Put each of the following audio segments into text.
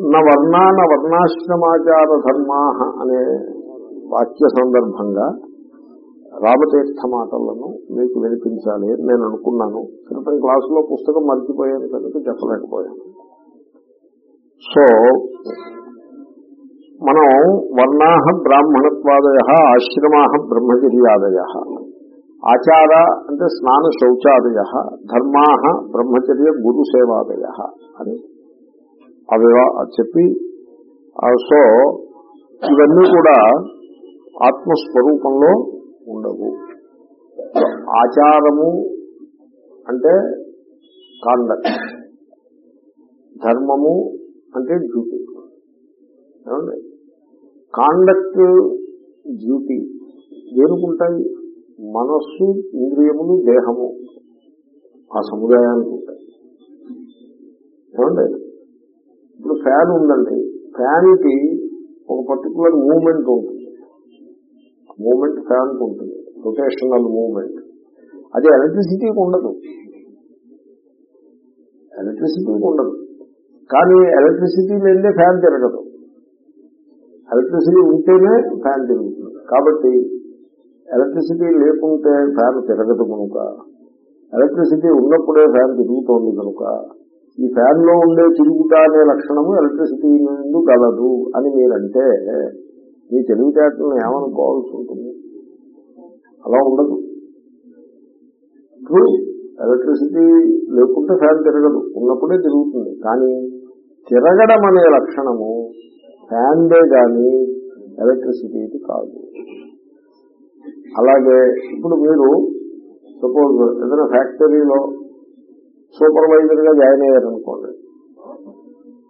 నా వర్ణా వర్ణాశ్రమాచార ధర్మా అనే వాక్య సందర్భంగా రామతీర్థ మాటలను మీకు వినిపించాలి అని నేను అనుకున్నాను. క్రితం క్లాసులో పుస్తకం మర్చిపోయాను కనుక చెప్పలేకపోయాను. సో మనం వర్ణా బ్రాహ్మణత్వాదయ ఆశ్రమా బ్రహ్మచర్యాదయ. ఆచార అంటే స్నాన శౌచాదయ ధర్మా బ్రహ్మచర్య గురు సేవాదయ అని అవి చెప్పి సో ఇవన్నీ కూడా ఆత్మస్వరూపంలో ఉండవు. ఆచారము అంటే కాండక్ట్ ధర్మము అంటే డ్యూటీ కాండక్ట్ డ్యూటీ దేనికుంటాయి? మనస్సు ఇంద్రియములు దేహము. ఆ సముదాయానికి ఉంటాయి ఏమండి? ఇప్పుడు ఫ్యాన్ ఉందండి. ఫ్యాన్కి ఒక పర్టికులర్ మూమెంట్ ఉంటుంది. మూమెంట్ ఫ్యాన్కి ఉంటుంది. రొటేషనల్ మూమెంట్ అది ఎలక్ట్రిసిటీకి ఉండదు. ఎలక్ట్రిసిటీకి ఉండదు. కానీ ఎలక్ట్రిసిటీ లేదే ఫ్యాన్ తిరగదు. ఎలక్ట్రిసిటీ ఉంటేనే ఫ్యాన్ తిరుగుతుంది. కాబట్టి ఎలక్ట్రిసిటీ లేకుంటే ఫ్యాన్ తిరగదు కనుక ఎలక్ట్రిసిటీ ఉన్నప్పుడే ఫ్యాన్ తిరుగుతోంది కనుక ఈ ఫ్యాన్లో ఉండే తిరుగుతా అనే లక్షణము ఎలక్ట్రిసిటీ నుండి గలదు అని మీరంటే మీ తెలివితేటలను ఏమనుకోవాల్సి ఉంటుంది? అలా ఉండదు. ఎలక్ట్రిసిటీ లేకుంటే ఫ్యాన్ తిరగదు. ఉన్నప్పుడే తిరుగుతుంది. కానీ తిరగడం అనే లక్షణము ఫ్యాన్దే కానీ ఎలక్ట్రిసిటీది కాదు. అలాగే ఇప్పుడు మీరు సపోజ్ ఏదైనా ఫ్యాక్టరీలో సూపర్వైజర్గా జాయిన్ అయ్యారనుకోండి.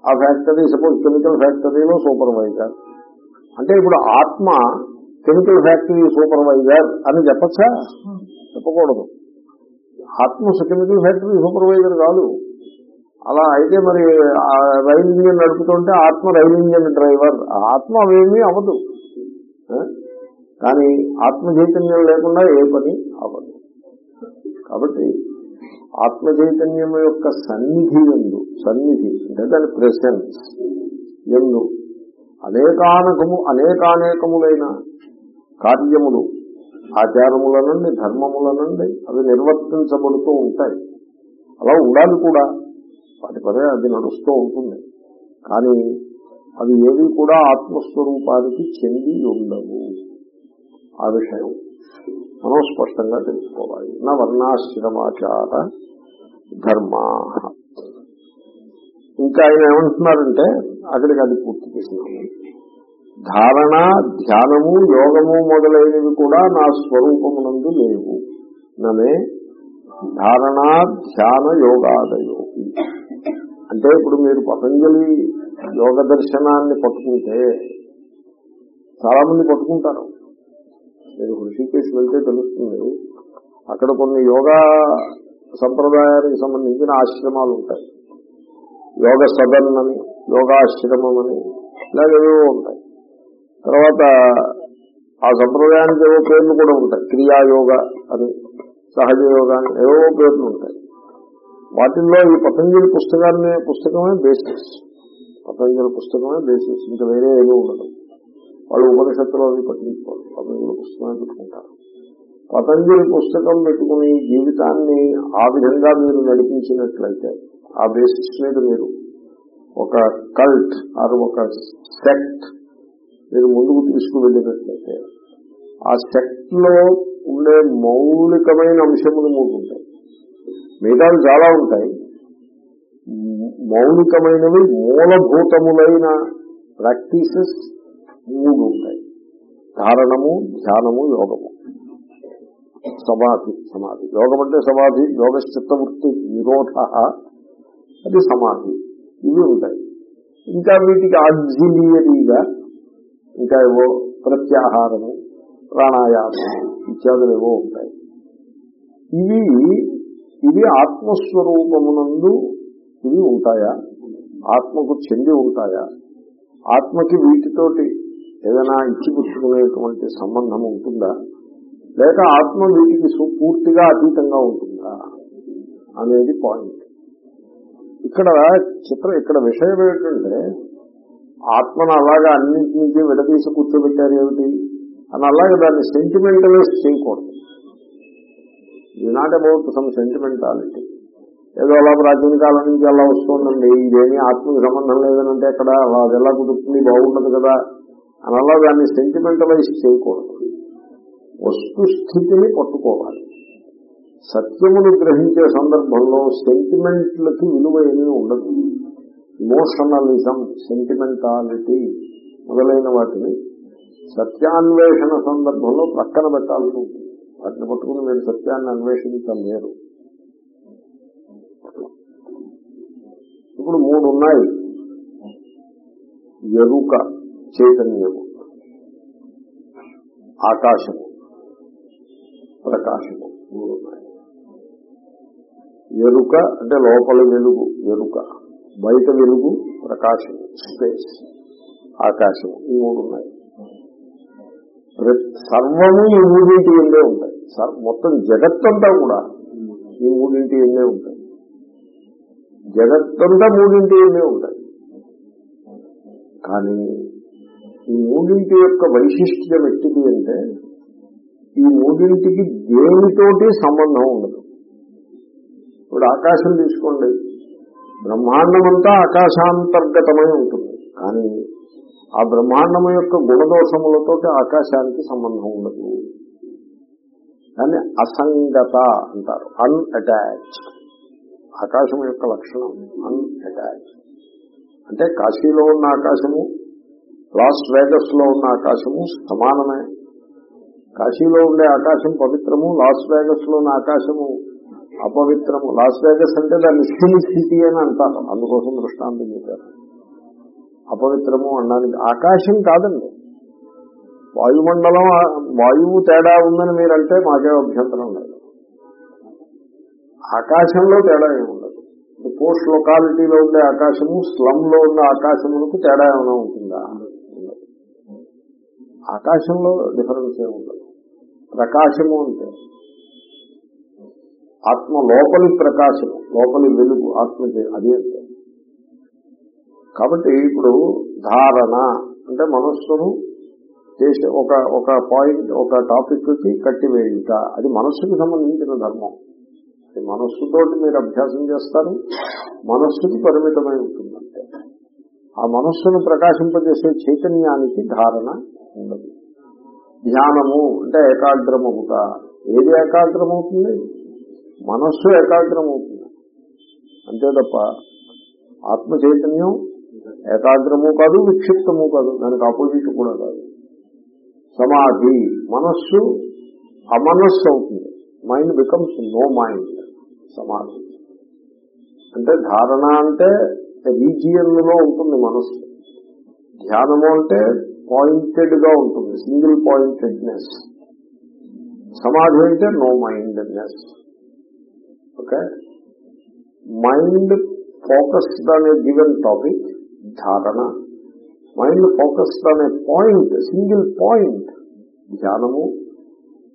ఆ ఫ్యాక్టరీ సపోజ్ కెమికల్ ఫ్యాక్టరీలో సూపర్వైజర్. అంటే ఇప్పుడు ఆత్మ కెమికల్ ఫ్యాక్టరీ సూపర్వైజర్ అని చెప్పచ్చా? చెప్పకూడదు. ఆత్మ కెమికల్ ఫ్యాక్టరీ సూపర్వైజర్ కాదు. అలా అయితే మరి ఆ రైలు ఇంజిన్ నడుపుతుంటే ఆత్మ రైలు ఇంజిన్ డ్రైవర్. ఆత్మ అవేమీ అవ్వదు. కానీ ఆత్మ చైతన్యం లేకుండా ఏ పని అవ్వదు. కాబట్టి ఆత్మ చైతన్యం యొక్క సన్నిధి ఎందు సన్నిధి అంటే దాని ప్రెసెన్స్ ఎందు అనేకానకము అనేకానేకములైన కార్యములు ఆచారముల నుండి ధర్మముల నుండి అవి నిర్వర్తించబడుతూ ఉంటాయి. అలా ఉండాలి కూడా. వాటి పదే అది నడుస్తూ ఉంటుంది. కానీ అవి ఏవి కూడా ఆత్మస్వరూపానికి చెంది ఉండవు. ఆ విషయం మనం స్పష్టంగా తెలుసుకోవాలి. నా వర్ణాశ్రమాచార ధర్మా. ఇంకా ఆయన ఏమంటున్నారంటే అక్కడికి అది పూర్తి చేసినాము ధారణ ధ్యానము యోగము మొదలైనవి కూడా నా స్వరూపమునందు లేవు. నమే ధారణ ధ్యాన యోగాదయోగి అంటే ఇప్పుడు మీరు పతంజలి యోగ దర్శనాన్ని పట్టుకుంటే చాలా మంది పట్టుకుంటారు. మీరు హృషికేశ్ వెళ్తే తెలుస్తుంది అక్కడ కొన్ని యోగా సంప్రదాయానికి సంబంధించిన ఆశ్రమాలు ఉంటాయి. యోగ సదన్ అని యోగాశ్రమం అని ఇలాగేవో ఉంటాయి. తర్వాత ఆ సంప్రదాయానికి ఏవో పేర్లు కూడా ఉంటాయి. క్రియాయోగ అని సహజ యోగా అని ఏవో పేర్లు ఉంటాయి. వాటిల్లో ఈ పతంజలి పుస్తకాన్ని పుస్తకమే బేసిస్ పతంజలి పుస్తకమే బేసిస్ ఇంకా వేరే ఏమీ ఉండదు. వాళ్ళు ఉపనిషత్తులు అవి పట్టించుకోవాలి పతంజలి పుస్తకమే పెట్టుకుంటారు. పతంజలి పుస్తకం పెట్టుకుని జీవితాన్ని ఆ విధంగా మీరు నడిపించినట్లయితే ఆ బేసిస్ మీద మీరు ఒక కల్ట్ ఆర్ ఒక సెక్ట్ మీరు ముందుకు తీసుకువెళ్ళినట్లయితే ఆ సెక్ట్లో ఉండే మౌలికమైన అంశములు మూడు ఉంటాయి. మిగతాలు చాలా ఉంటాయి. మౌలికమైనవి మూలభూతములైన ప్రాక్టీసెస్ మూడు ఉంటాయి. ధారణము ధ్యానము యోగము. సమాధి సమాధి. యోగం అంటే సమాధి యోగ చిత్తవృత్తి నిరోధ అది సమాధి. ఇవి ఉంటాయి. ఇంకా వీటికి ఆగ్జిలియరీగా ఇంకా ఏవో ప్రత్యాహారము ప్రాణాయామము ఇత్యాదులు ఏవో ఉంటాయి. ఇవి ఇవి ఆత్మస్వరూపమునందు ఇవి ఉంటాయా? ఆత్మకు చెంది ఉంటాయా? ఆత్మకి వీటితోటి ఏదైనా ఇచ్చిపుచ్చుకునేటువంటి సంబంధం ఉంటుందా? లేక ఆత్మ వీటికి పూర్తిగా అతీతంగా ఉంటుందా అనేది పాయింట్. ఇక్కడ చిత్రం ఇక్కడ విషయం ఏంటంటే ఆత్మను అలాగా అన్నింటి నుంచి విడదీసి కూర్చోబెట్టారు ఏమిటి? అని అలాగే దాన్ని సెంటిమెంటలైజ్ చేయకూడదు. ఇది నాట్ అబౌట్ సమ్ సెంటిమెంటాలిటీ ఏదో అలా ప్రాచీన కాలం నుంచి అలా వస్తుందండి. ఇదేమీ ఆత్మకి సంబంధం లేదనంటే అక్కడ అలా అది ఎలా కుదురుతుంది? బాగుండదు కదా. అని అలా దాన్ని సెంటిమెంటలైజ్ చేయకూడదు. వస్తుస్థితిని పట్టుకోవాలి సత్యమును గ్రహించే సందర్భంలో సెంటిమెంట్లకి విలువ ఏమీ ఉండదు. ఇమోషనలిజం సెంటిమెంటాలిటీ మొదలైన వాటిని సత్యాన్వేషణ సందర్భంలో ప్రక్కన పెట్టాల్సి ఉంటుంది. వాటిని పట్టుకుని మీరు సత్యాన్ని అన్వేషించలేరు ఇప్పుడు మూడు ఉన్నాయి. ఎరుక చైతన్యము. ఆకాశము. ప్రకాశము మూడు ఉన్నాయి ఎరుక అంటే లోపల వెలుగు ఎరుక. బయట వెలుగు ప్రకాశము స్పేస్ ఆకాశం. ఈ మూడు ఉన్నాయి సర్వము ఈ మూడింటి ఎందే ఉంటాయి. సర్- మొత్తం జగత్తంతా కూడా ఈ మూడింటి ఎందే ఉంటాయి. జగత్తంతా మూడింటి ఎందే ఉంటాయి. కానీ ఈ మూడింటి యొక్క వైశిష్ట్యం ఎట్టిది అంటే ఈ మూడింటికి దేనితోటి సంబంధం ఉండదు. ఇప్పుడు ఆకాశం తీసుకోండి. బ్రహ్మాండమంతా ఆకాశాంతర్గతమై ఉంటుంది. కానీ ఆ బ్రహ్మాండం యొక్క గుణదోషములతో ఆకాశానికి సంబంధం ఉండదు. దాన్ని అసంగత అంటారు. అన్అటాచ్డ్ ఆకాశం యొక్క లక్షణం అన్అటాచ్డ్ అంటే కాశీలో ఉన్న ఆకాశము లాస్ వేగస్లో ఉన్న ఆకాశము సమానమే. కాశీలో ఉండే ఆకాశం పవిత్రము లాస్ వేగస్లోని ఉన్న ఆకాశము అపవిత్రము. లాస్ వేగస్ అంటే దాన్ని సిల్ స్థితి అని అంటారు. అందుకోసం దృష్టాంతం చెప్పారు. అపవిత్రము అనడానికి ఆకాశం కాదండి. వాయుమండలం వాయువు తేడా ఉందని మీరంటే మాకే అభ్యంతరం లేదు. ఆకాశంలో తేడా ఏమి ఉండదు. పోస్ట్ లొకాలిటీలో ఉండే ఆకాశము స్లమ్లో ఉన్న ఆకాశములకు తేడా ఏమైనా ఉంటుందా? ఆకాశంలో డిఫరెన్స్ ఏమి ఉండదు. ప్రకాశము అంటే ఆత్మ లోపలి ప్రకాశము లోపలి వెలుగు ఆత్మ అది అంటే. కాబట్టి ఇప్పుడు ధారణ అంటే మనస్సును చేసే ఒక ఒక పాయింట్ ఒక టాపిక్కి కట్టివేయుట. అది మనస్సుకి సంబంధించిన ధర్మం. అది మనస్సుతోటి మీరు అభ్యాసం చేస్తారు మనస్సుకి పరిమితమై ఉంటుందంటే. ఆ మనస్సును ప్రకాశింపజేసే చైతన్యానికి ధారణ ఉండదు. ధ్యానము అంటే ఏకాగ్రమవుట. ఏది ఏకాగ్రమవుతుంది? మనస్సు ఏకాగ్రమవుతుంది. అంతే తప్ప ఆత్మ చైతన్యం ఏకాగ్రము కాదు విక్షిప్తము కాదు దానికి ఆపోజిట్ కూడా కాదు. సమాధి మనస్సు అమనస్సు అవుతుంది. మైండ్ బికమ్స్ నో మైండ్ సమాధి. అంటే ధారణ అంటే రీజియన్లో ఉంటుంది మనస్సు. ధ్యానము అంటే పాయింటెడ్గా ఉంటుంది. సింగిల్ పాయింటెడ్నెస్ సమాధి అంటే no mindness okay mind focused అనే గివెన్ టాపిక్ ధారణ మైండ్ ఫోకస్డ్ అనే పాయింట్ సింగిల్ పాయింట్ ధ్యానము.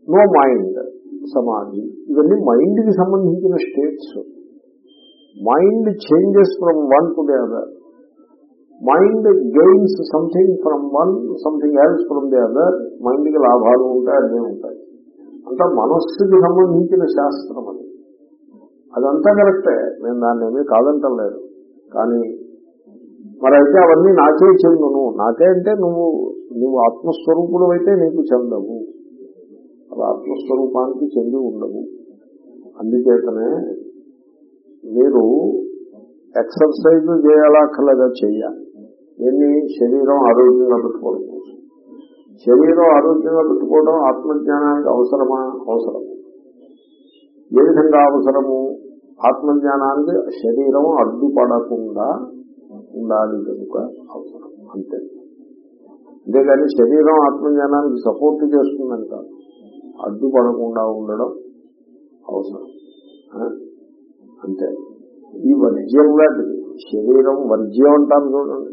నో మైండ్ సమాధి. ఇవన్నీ మైండ్కి సంబంధించిన states mind changes from one to the other mind gains something from one something else from the other మైండ్కి లాభాలు ఉంటాయి అన్నీ ఉంటాయి. అంతా మనస్సుకి సంబంధించిన శాస్త్రం అది. అదంతా కరెక్టే. నేను దాన్ని ఏమీ కాదంటలేదు కానీ మరి అయితే అవన్నీ నాకే చెందును. నాకే అంటే నువ్వు నువ్వు ఆత్మస్వరూపుడు అయితే నీకు చెందవు. అవి ఆత్మస్వరూపానికి చెంది ఉండవు. అందుచేతనే మీరు ఎక్సర్సైజ్ చేయాలక్కర్లేదా చెయ్యాలి. దీన్ని శరీరం ఆరోగ్యంగా పెట్టుకోవడం. కోసం శరీరం ఆరోగ్యంగా పెట్టుకోవడం ఆత్మజ్ఞానానికి అవసరమా? అవసరం. ఏ విధంగా అవసరము? ఆత్మజ్ఞానానికి శరీరం అడ్డుపడకుండా ఉండాలి కనుక అవసరం. అంతే. అంతేగాని శరీరం ఆత్మజ్ఞానానికి సపోర్ట్ చేస్తుందని కాదు. అడ్డుపడకుండా ఉండడం అవసరం. అంతే. ఈ వర్జ్యం లాంటిది. శరీరం వర్జ్యం అంటారు చూడండి.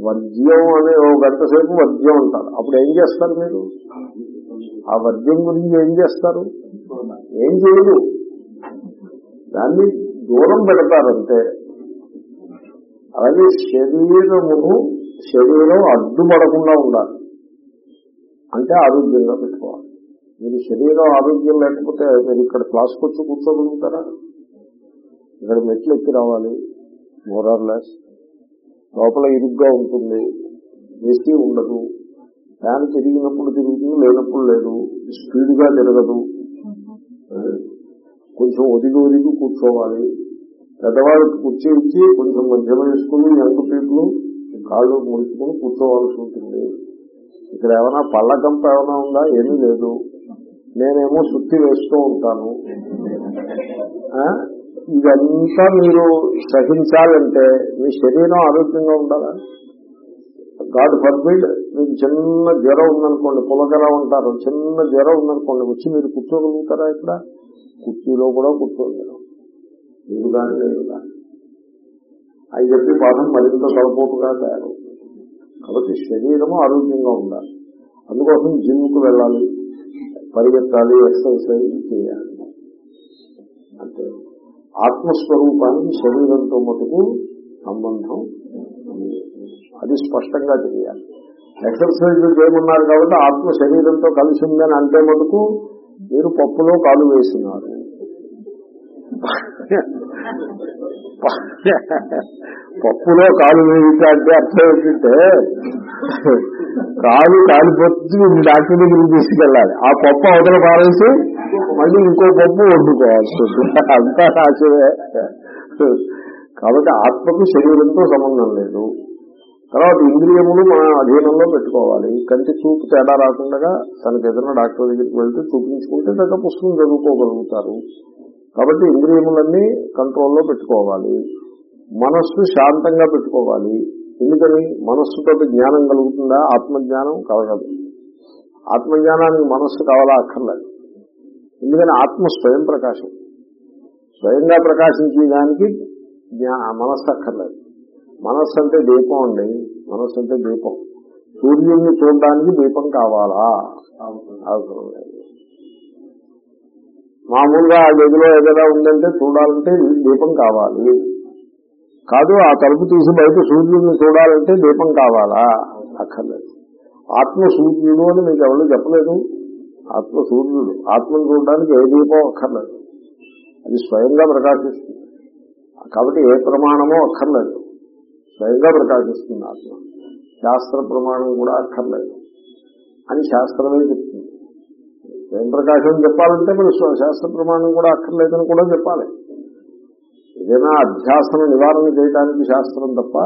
వర్జ్యం అనే ఓ గంట సేపు వర్జ్యం అంటారు. అప్పుడు ఏం చేస్తారు మీరు? ఆ వర్జ్యం గురించి ఏం చేస్తారు? ఏం చేయదు దాన్ని దూరం పెడతారంటే అలాగే శరీరమును శరీరం అడ్డుపడకుండా ఉండాలి. అంటే ఆరోగ్యంగా పెట్టుకోవాలి. మీరు శరీరం ఆరోగ్యం లేకపోతే మీరు ఇక్కడ క్లాస్కి వచ్చి కూర్చోగలుగుతారా? ఇక్కడ మెట్లు ఎక్కి రావాలి. మోరార్లెస్ లోపల ఇరుగ్గా ఉంటుంది. ఏసీ ఉండదు. ఫ్యాన్ తిరిగినప్పుడు తిరుగుతుంది లేనప్పుడు లేదు. స్పీడ్గా తిరగదు. కొంచెం ఒదిగి ఒదిగి కూర్చోవాలి. పెద్దవాళ్ళకి కుర్చీ ఇచ్చి కొంచెం మధ్య వేసుకుని యంగ్ పీపుల్ కాళ్ళు ముడుచుకుని కూర్చోవాల్సి ఉంటుంది. ఇక్కడ ఏమైనా పళ్ళకంప ఏమైనా ఉందా? ఏమీ లేదు. నేనేమో సుత్తి వేస్తూ ఉంటాను. ఇదంతా మీరు సహించాలంటే మీ శరీరం ఆరోగ్యంగా ఉండాలా? గాడ్ ఫర్బిడ్ మీకు చిన్న జ్వరం ఉందనుకోండి పులకరా ఉంటారు చిన్న జ్వరం ఉందనుకోండి వచ్చి మీరు కూర్చోగలుగుతారా ఇక్కడ? కుర్చీలో కూడా కూర్చోగలరు. మీరు కానీ లేదు కానీ. అని చెప్పి పాఠం మరింత తలపోటుగా తయారవుతుంది. కాబట్టి శరీరము ఆరోగ్యంగా ఉండాలి. అందుకోసం జిమ్కు వెళ్ళాలి పరిగెత్తాలి ఎక్సర్సైజ్ చేయాలి. ఆత్మస్వరూపానికి శరీరంతో మటుకు సంబంధం అది స్పష్టంగా తెలియాలి. ఎక్సర్సైజ్ చేయమన్నారు కాబట్టి ఆత్మ శరీరంతో కలిసి ఉందని అంటే మటుకు మీరు పప్పులో కాలు వేసినారు. పప్పులో కాలు వేయట అంటే అర్థం ఏంటంటే కాలు కాలిపోతుంది డాక్టర్ దగ్గరికి తీసుకెళ్ళాలి. ఆ పప్పు అవతల పారేసి మళ్ళీ ఇంకో పప్పు వండుకోవాల్సి ఉంటుంది అంతా రాసేదే కాబట్టి ఆత్మకు శరీరంతో సంబంధం లేదు. తర్వాత ఇంద్రియములు మన అధీనంలో పెట్టుకోవాలి. కంటి చూపు తేడా రాకుండా తనకి ఏదైనా డాక్టర్ దగ్గరికి వెళ్తే చూపించుకుంటే తగ్గ పుస్తకం చదువుకోగలుగుతారు. కాబట్టి ఇంద్రియములన్నీ కంట్రోల్లో పెట్టుకోవాలి. మనస్సు శాంతంగా పెట్టుకోవాలి. ఎందుకని? మనస్సుతో జ్ఞానం కలుగుతుందా? ఆత్మజ్ఞానం కలగదు. ఆత్మజ్ఞానానికి మనస్సు కావాలా? అక్కర్లేదు. ఎందుకని? ఆత్మ స్వయం ప్రకాశం. స్వయంగా ప్రకాశించే దానికి మనస్సు అక్కర్లేదు. మనస్సు అంటే దీపం అండి. మనస్సు అంటే దీపం. సూర్యుడిని చూడడానికి దీపం కావాలా? అవసరం లేదు మామూలుగా ఆ గదిలో ఏదైనా ఉందంటే చూడాలంటే దీపం కావాలి. కాదు ఆ తలుపు తీసి బయట సూర్యుడిని చూడాలంటే దీపం కావాలా? అక్కర్లేదు. ఆత్మ సూర్యుడు అని మీకు ఎవరు చెప్పలేదు? ఆత్మ సూర్యుడు. ఆత్మను చూడడానికి ఏ దీపం అక్కర్లేదు. అది స్వయంగా ప్రకాశిస్తుంది. కాబట్టి ఏ ప్రమాణమో అక్కర్లేదు. స్వయంగా ప్రకాశిస్తుంది ఆత్మ. శాస్త్ర ప్రమాణం కూడా అక్కర్లేదు. అని శాస్త్రమే చెప్తుంది. స్వయం ప్రకాశం చెప్పాలంటే మరి శాస్త్ర ప్రమాణం కూడా అక్కర్లేదని కూడా చెప్పాలి. ఏదైనా అధ్యాసను నివారణ చేయడానికి శాస్త్రం తప్ప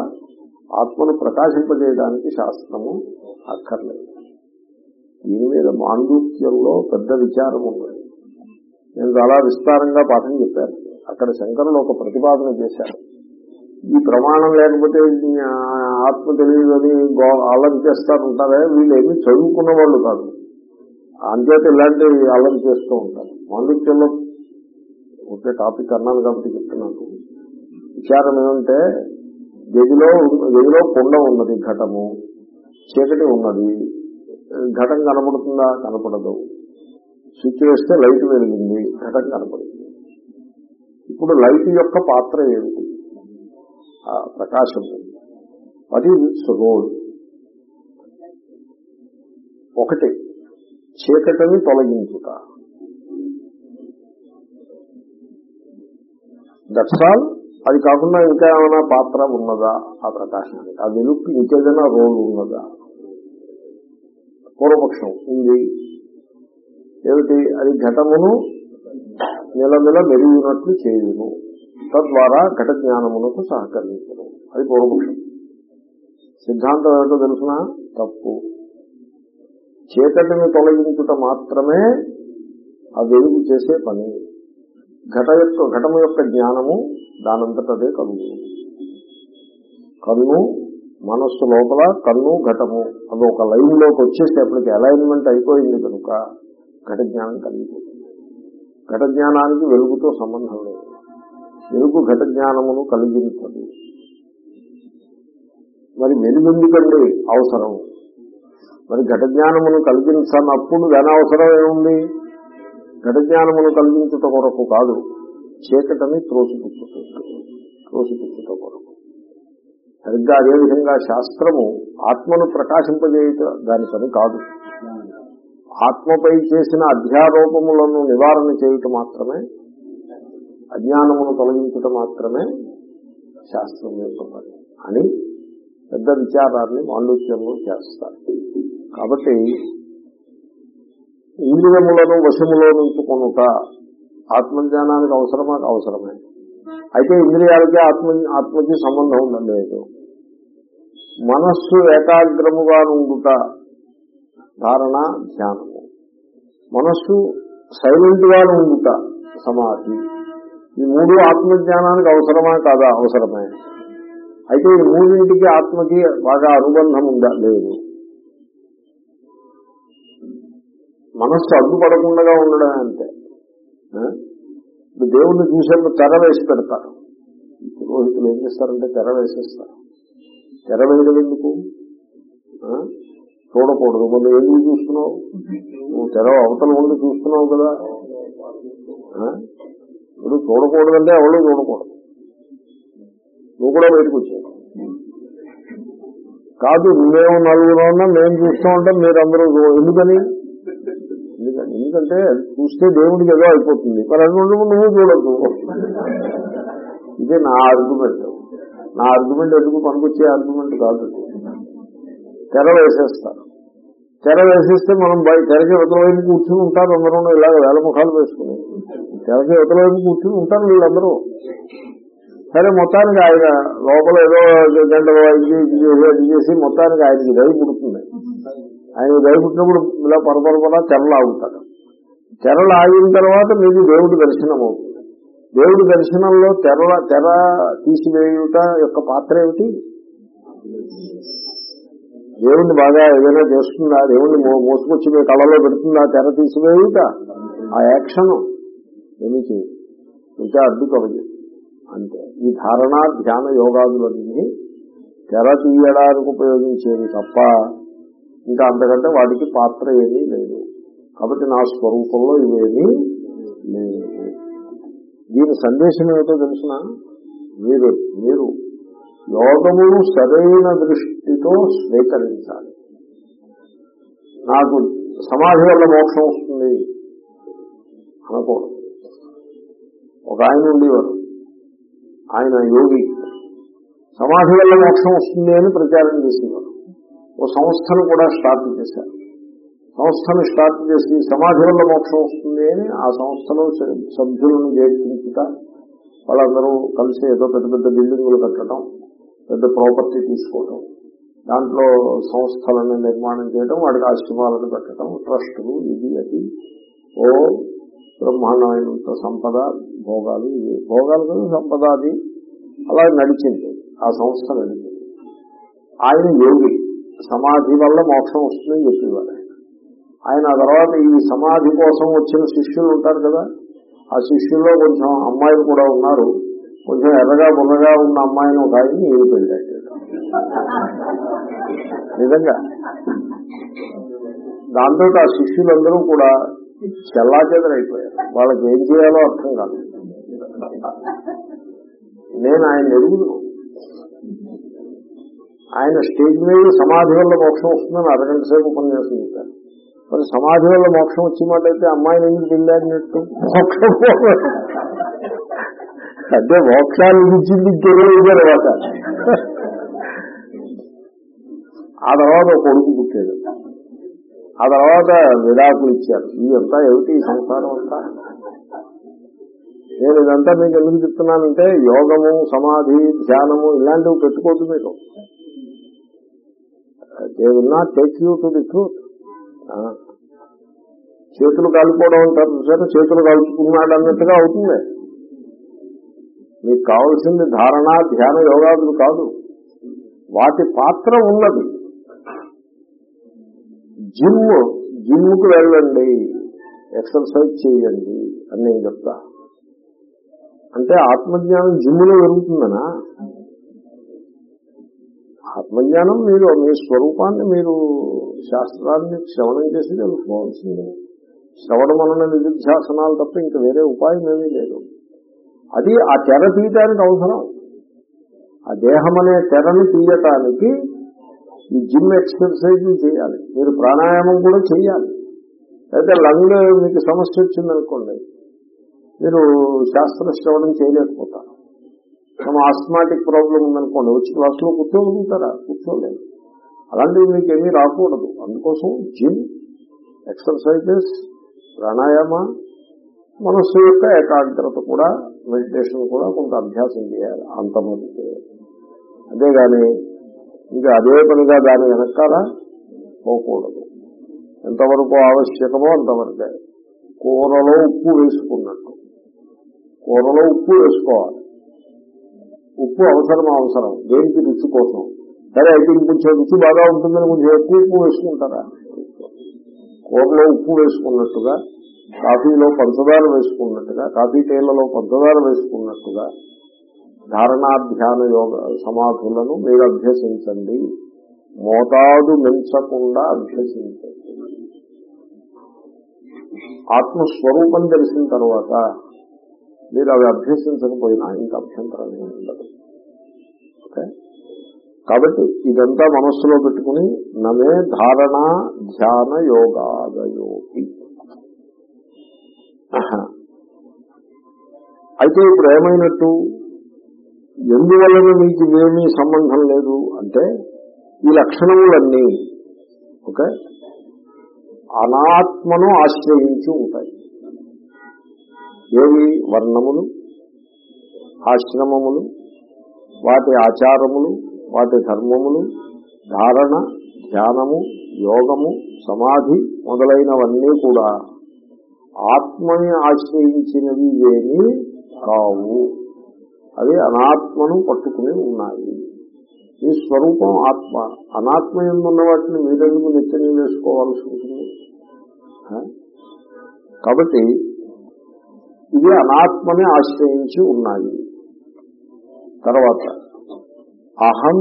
ఆత్మను ప్రకాశింపజేయడానికి శాస్త్రము అక్కర్లేదు. దీని మీద మాండూక్యంలో పెద్ద విచారం ఉన్నది. నేను చాలా విస్తారంగా పాఠం చెప్పాను. అక్కడ శంకరులు ఒక ప్రతిపాదన చేశారు. ఈ ప్రమాణం లేకపోతే ఆత్మ తెలియదని గో అల్లరి చేస్తారంటారే వీళ్ళు ఏమి చదువుకున్న వాళ్ళు కాదు. అంచేత ఇలాంటి అల్లరి చేస్తూ ఉంటారు. మాండిత్యంలో ఒకే టాపిక్ అన్నాను కాబట్టి చెప్తున్నాను. విచారం ఏమంటే గదిలో గదిలో కుండ ఉన్నది ఘటము. చీకటి ఉన్నది. ఘటం కనపడుతుందా కనపడదు. స్విచ్ వేస్తే లైట్ వెలిగింది ఘటం కనపడుతుంది. ఇప్పుడు లైట్ యొక్క పాత్ర ఏమిటి? ప్రకాశం. అది ఇట్స్ రోల్ ఒకటి. చీకటిని తొలగించుట. దట్స్ ఆల్ అది కాకుండా ఇంకా ఏమైనా పాత్ర ఉన్నదా? ఆ ప్రకాశానికి ఆ వెలుపు ఇంకేదైనా రోల్ ఉన్నదా? పూర్వపక్షం ఉంది. ఏమిటి? అది ఘటమును నిలమిల మెరుగునట్లు చేయును. తద్వారా ఘట జ్ఞానమునకు సహకరించను. అది పూర్వపక్షం. సిద్ధాంతం ఏమిటో తెలుసిన? తప్పు. చీకటిని తొలగించుట మాత్రమే ఆ వెలుగు చేసే పని. ఘట యొక్క ఘటము యొక్క జ్ఞానము దానంతటదే కలుగు కన్ను మనస్సు లోపల కన్ను ఘటము. అది ఒక లైన్లోకి వచ్చేసేపటికి అలైన్మెంట్ అయిపోయింది కనుక ఘట జ్ఞానం కలిగిపోతుంది. ఘట జ్ఞానానికి వెలుగుతో సంబంధం లేదు. వెలుగు ఘట జ్ఞానమును కలిగించదు. మరి వెలుగు ఎందుకండి? అవసరం మరి ఘట జ్ఞానమును కలిగించనప్పుడు దాని అవసరం ఏముంది? ఘట జ్ఞానమును కలిగించుట కొరకు కాదు. చీకటని త్రోసిపుచ్చుట త్రోసిపుచ్చుట కొరకు. సరిగ్గా అదేవిధంగా శాస్త్రము ఆత్మను ప్రకాశింపజేయట దాని పని కాదు. ఆత్మపై చేసిన అధ్యారోపములను నివారణ చేయుట మాత్రమే అజ్ఞానమును తొలగించుట మాత్రమే శాస్త్రం యొక్క పని అని పెద్ద విచారాన్ని మాండూక్యంలో చేస్తారు. కాబట్టి ఇంద్రియములను వశములో నుంచుకొనుట ఆత్మజ్ఞానానికి అవసరమా? అవసరమే. అయితే ఇంద్రియాలకి ఆత్మ ఆత్మకి సంబంధం ఉండలేదు మనస్సు ఏకాగ్రముగా ఉండుట ధారణ ధ్యానము. మనస్సు సైలెంట్గా ఉండుట సమాధి. ఈ మూడు ఆత్మజ్ఞానానికి అవసరమా? కాదా? అవసరమే. అయితే ఈ మూడింటికి ఆత్మకి బాగా అనుబంధం ఉందా? లేదు. మనస్సు అడ్డుపడకుండా ఉండడమే అంతే. ఇప్పుడు దేవుణ్ణి చూసేప్పుడు తెర వేసి పెడతారు. పురోహితులు ఏం చేస్తారంటే తెర వేసేస్తారు. తెర వేయడం ఎందుకు? చూడకూడదు. మళ్ళీ ఎందుకు చూస్తున్నావు? నువ్వు తెర అవతల ఉండి చూస్తున్నావు కదా. ఆ? ఇప్పుడు చూడకూడదంటే ఎవరు చూడకూడదు. నువ్వు కూడా బయటకు వచ్చావు కాదు మేము నలుగురు ఉన్నా మేము చూస్తూ ఉంటాం మీరు అందరూ ఎందుకని? ఎందుకంటే చూస్తే దేవుడికి ఏదో అయిపోతుంది. మరి అనుకుంటే నువ్వు చూడద్దు. ఇదే నా ఆర్గ్యుమెంట్ నా ఆర్గ్యుమెంట్ ఎందుకు పనికొచ్చే ఆర్గ్యుమెంట్ కాదు తెర వేసేస్తారు తెర వేసేస్తే మనం తెరకి అవతలవైపు కూర్చుని ఉంటారు అందరూ ఇలాగ వేల ముఖాలు వేసుకుని. తెరకి అవతలవైపు కూర్చుని ఉంటారు వీళ్ళందరూ. సరే మొత్తానికి ఆయన లోపల ఏదో గంట ఇది ఇది చేసి మొత్తానికి ఆయనకి దయ పుడుతుంది. ఆయన దయ పుట్టినప్పుడు ఇలా పరపరపర తెరలు తెరలు ఆగిన తర్వాత మీకు దేవుడి దర్శనం అవుతుంది. దేవుడి దర్శనంలో తెర తెర తీసివేయుట యొక్క పాత్ర ఏమిటి? దేవుణ్ణి బాగా ఏదైనా చేస్తుందా? దేవుణ్ణి మోసుకొచ్చి మీ కళలో పెడుతుందా? తెర తీసివేయుట? ఆ యాక్షన్ ఏమీ ఇంకా అడ్డు కలదు అంతే ఈ ధారణ ధ్యాన యోగాదులన్నీ తెర తీయడానికి ఉపయోగించేది తప్ప ఇంకా అంతకంటే వాటికి పాత్ర ఏమీ లేదు. కాబట్టి నా స్వరూపంలో ఇవేమీ లేవు. దీని సందేశం ఏమిటో తెలిసిన? మీరు మీరు యోగము సరైన దృష్టితో స్వీకరించాలి. నాకు సమాధి వల్ల మోక్షం వస్తుంది అనుకోవడం ఒక ఆయన ఉండేవారు. ఆయన యోగి. సమాధి వల్ల మోక్షం వస్తుంది అని ప్రచారం చేసేవారు. ఓ సంస్థను కూడా స్టార్ట్ చేశారు. సంస్థను స్టార్ట్ చేసి సమాధి వల్ల మోక్షం వస్తుంది అని ఆ సంస్థలో సభ్యులను చేర్పించుట వాళ్ళందరూ కలిసి ఏదో పెద్ద పెద్ద బిల్డింగులు కట్టడం పెద్ద ప్రాపర్టీ తీసుకోవటం దాంట్లో సంస్థలను నిర్మాణం చేయడం వాడికి ఆశ్రమాలను పెట్టడం ట్రస్టులు ఇది అది ఓ బ్రహ్మాండమైనంత సంపద భోగాలు ఇవి. భోగాలు కదా సంపద అది. అలా నడిచింది. ఆ సంస్థ నడిచింది. ఆయన యోగి సమాధి వల్ల మోక్షం వస్తుందని చెప్పేవారు. ఆయన ఆ తర్వాత ఈ సమాధి కోసం వచ్చిన శిష్యులు ఉంటారు కదా ఆ శిష్యుల్లో కొంచెం అమ్మాయిలు కూడా ఉన్నారు. కొంచెం ఎర్రగా బుర్రగా ఉన్న అమ్మాయిని ఒక ఆయన ఈయన పెళ్ళాడు నిజంగా. దాంతో ఆ శిష్యులందరూ కూడా చెల్లాచెదరైపోయారు. వాళ్ళకి ఏం చేయాలో అర్థం కాదు నేను ఆయన ఎరుగును ఆయన స్టేజ్ మీద సమాధి వల్ల మోక్షం వస్తుందని అరగంట సేపు ఉపన్యాసం చెప్పారు. మరి సమాధి వల్ల మోక్షం వచ్చే మాట అయితే అమ్మాయిని ఎందుకు పెళ్ళాడినట్టు అంటే మోక్షాలు ఇచ్చింది ఇంకేదో తర్వాత ఆ తర్వాత కొడుకు పుట్టాడు. ఆ తర్వాత విడాకులు ఇచ్చారు. ఇదంతా ఏమిటి ఈ సంసారం అంతా? నేను ఇదంతా మీకు ఎందుకు చెప్తున్నానంటే యోగము సమాధి ధ్యానము ఇలాంటివి పెట్టుకోవద్దు మీరు. They will not take you to the truth చేతులు కాలిపోవడం అంటారు సరే చేతులు కాల్చుకున్నాడు అన్నట్టుగా అవుతుంది. మీకు కావాల్సింది ధారణ ధ్యాన యోగాదులు కాదు. వాటి పాత్ర ఉన్నది. జిమ్ జిమ్కు వెళ్ళండి. ఎక్సర్సైజ్ చేయండి అని నేను చెప్తా. అంటే ఆత్మజ్ఞానం జిమ్లో జరుగుతుందనా ఆత్మజ్ఞానం మీరు మీ స్వరూపాన్ని మీరు శాస్త్రాన్ని శ్రవణం చేసి తెలుసుకోవాల్సిందే శ్రవణం వలన నిధిధ్యాసనాలు తప్ప ఇంకా వేరే ఉపాయం ఏమీ లేదు. అది ఆ తెర తీయటానికి అవసరం. ఆ దేహం అనే తెరను తీయటానికి ఈ జిమ్ ఎక్సర్సైజ్ చేయాలి. మీరు ప్రాణాయామం కూడా చేయాలి. అయితే లంగ్ మీకు సమస్య వచ్చిందనుకోండి మీరు శాస్త్ర శ్రవణం చేయలేకపోతారు. మనం ఆస్మాటిక్ ప్రాబ్లం ఉందనుకోండి వచ్చి క్లాసులో కూర్చోగలుగుతారా? కూర్చోలేదు అలాంటివి మీకు ఏమీ రాకూడదు. అందుకోసం జిమ్ ఎక్సర్సైజెస్ ప్రాణాయామ మనస్సు యొక్క ఏకాగ్రత కూడా మెడిటేషన్ కూడా కొంత అభ్యాసం చేయాలి అంతమంది అంతేగాని ఇంకా అదే పనిగా దాని వెనకాల పోకూడదు. ఎంతవరకు ఆవశ్యకమో అంతవరకే. కూరలో ఉప్పు వేసుకున్నట్టు. కూరలో ఉప్పు వేసుకోవాలి. ఉప్పు అవసరం అవసరం. దేనికి రుచి కోసం? సరే అయితే కొంచెం రుచి బాగా ఉంటుందని కొంచెం ఎక్కువ ఉప్పు వేసుకుంటారా? కూరలో ఉప్పు వేసుకున్నట్టుగా కాఫీలో పంచదార వేసుకున్నట్టుగా కాఫీ తేళ్ళలో పంచదార వేసుకున్నట్టుగా ధారణాధ్యాన యోగ సమాధులను మీరు అభ్యసించండి. మోతాదు మించకుండా అభ్యసించండి. ఆత్మస్వరూపం తెలిసిన తర్వాత మీరు అవి అభ్యసించకపోయినా ఇంకా అభ్యంతరం ఉండదు. ఓకే? కాబట్టి ఇదంతా మనస్సులో పెట్టుకుని నమే ధారణ ధ్యాన యోగాదయోగి అయితే ఇప్పుడు ఏమైనట్టు? ఎందువలన మీకు ఇవేమీ సంబంధం లేదు? అంటే ఈ లక్షణములన్నీ ఓకే? అనాత్మను ఆశ్రయించి ఉంటాయి. ఏవి? వర్ణములు ఆశ్రమములు వాటి ఆచారములు వాటి ధర్మములు ధారణ ధ్యానము యోగము సమాధి మొదలైనవన్నీ కూడా ఆత్మని ఆశ్రయించినవి ఏమీ కావు. అవి అనాత్మను పట్టుకుని ఉన్నాయి. ఈ స్వరూపం ఆత్మ. అనాత్మ ఉన్న వాటిని మీరెందుకు నిత్యం వేసుకోవాల్సి ఉంటుంది? కాబట్టి ఇవి అనాత్మని ఆశ్రయించి ఉన్నాయి. తర్వాత అహం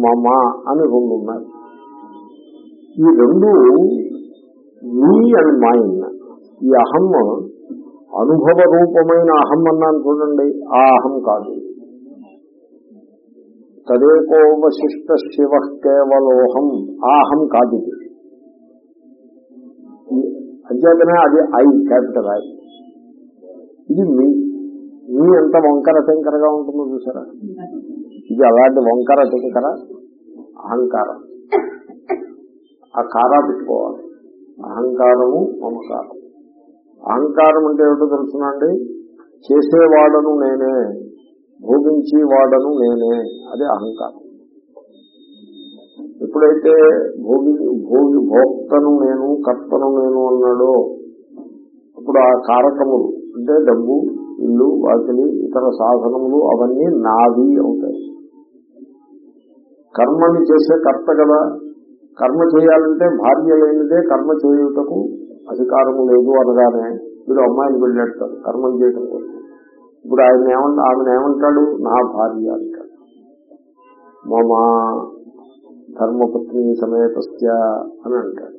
మమ అని రెండు ఉన్నాయి ఈ రెండు మీ అండ్ మైన్. ఈ అహం అనుభవ రూపమైన అహం అన్నాను చూడండి ఆ అహం కాదు. తదేకోవశిష్ట శివ కేవలోహం ఆ అహం కాదు అంచేతనే అది ఐ క్యాపిటల్ ఐ. ఇది మీ. మీ ఎంత వంకర శంకరగా ఉంటుందో చూసారా? ఇది అలాంటి వంకర టింకర అహంకారం. ఆ కారా పెట్టుకోవాలి. అహంకారము మమకారం అహంకారం అంటే ఏమిటో తెలుసునండి చేసేవాడను నేనే భోగించి వాడను నేనే. అదే అహంకారం. ఎప్పుడైతే భోగి భోగి భోక్తను నేను కర్తను నేను అన్నాడో అప్పుడు ఆ కారకములు అంటే డబ్బు ఇల్లు వాకిలి ఇతర సాధనములు అవన్నీ నావి అవుతాయి. కర్మని చేసే కర్త కదా. కర్మ చేయాలంటే భార్య లేనిదే కర్మ చేయుటకు అధికారము లేదు అనగానే వీడు అమ్మాయిని వెళ్ళేస్తాడు కర్మం చేయటం కోసం. ఇప్పుడు ఆయన ఏమంట ఆమెను ఏమంటాడు? నా భార్య అంటాడు. మమ ధర్మపత్ని సమేతస్య అని అంటాడు.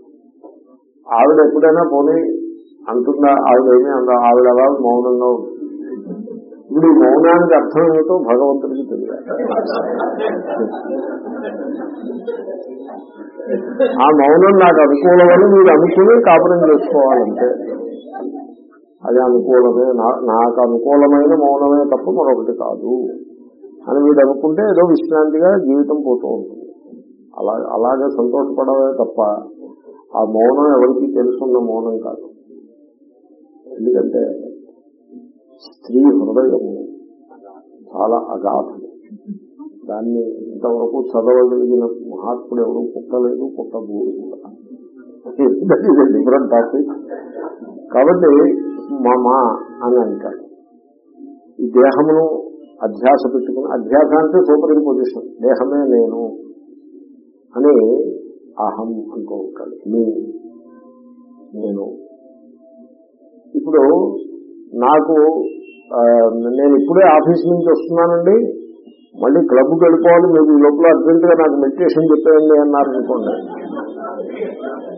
ఆవిడ ఎప్పుడైనా పోనీ అంటుందా? ఆవిడ ఏమీ అందా? ఆవిడ అలా మౌనంగా ఉంటుంది? ఇప్పుడు ఈ మౌనానికి అర్థం ఏమిటో భగవంతుడికి తెలియాలి. ఆ మౌనం నాకు అనుకూలమని మీరు అనుకుని కాపురం చేసుకోవాలంటే అది అనుకూలమే నా- నాకు అనుకూలమైన మౌనమే తప్ప మరొకటి కాదు అని మీరు అనుకుంటే ఏదో విశ్రాంతిగా జీవితం పోతూ ఉంటుంది. అలా అలాగే సంతోషపడమే తప్ప ఆ మౌనం ఎవరికి తెలుసున్న మౌనం కాదు. ఎందుకంటే స్త్రీ హృదయం చాలా అగాధం. దాన్ని ఇంతవరకు చదవగలిగిన మహాత్ముడు ఎవరు? పుట్టలేదు పుట్టబోదు కూడా. డిఫరెంట్ టాపిక్ కాబట్టి మమ అని అంటాడు ఈ దేహమును అధ్యాస పెట్టుకుని అధ్యాస అంటే సూపర్ ఇంపోజిషన్ దేహమే నేను అని అహం అంటూ ఉంటాడు నేను. ఇప్పుడు నాకు నేను ఇప్పుడే ఆఫీస్ నుంచి వస్తున్నానండి. మళ్ళీ క్లబ్కి వెళ్ళిపోవాలి. మీరు ఈ లోపల అర్జెంట్గా నాకు మెడిటేషన్ చెప్పేయండి అన్నారనుకోండి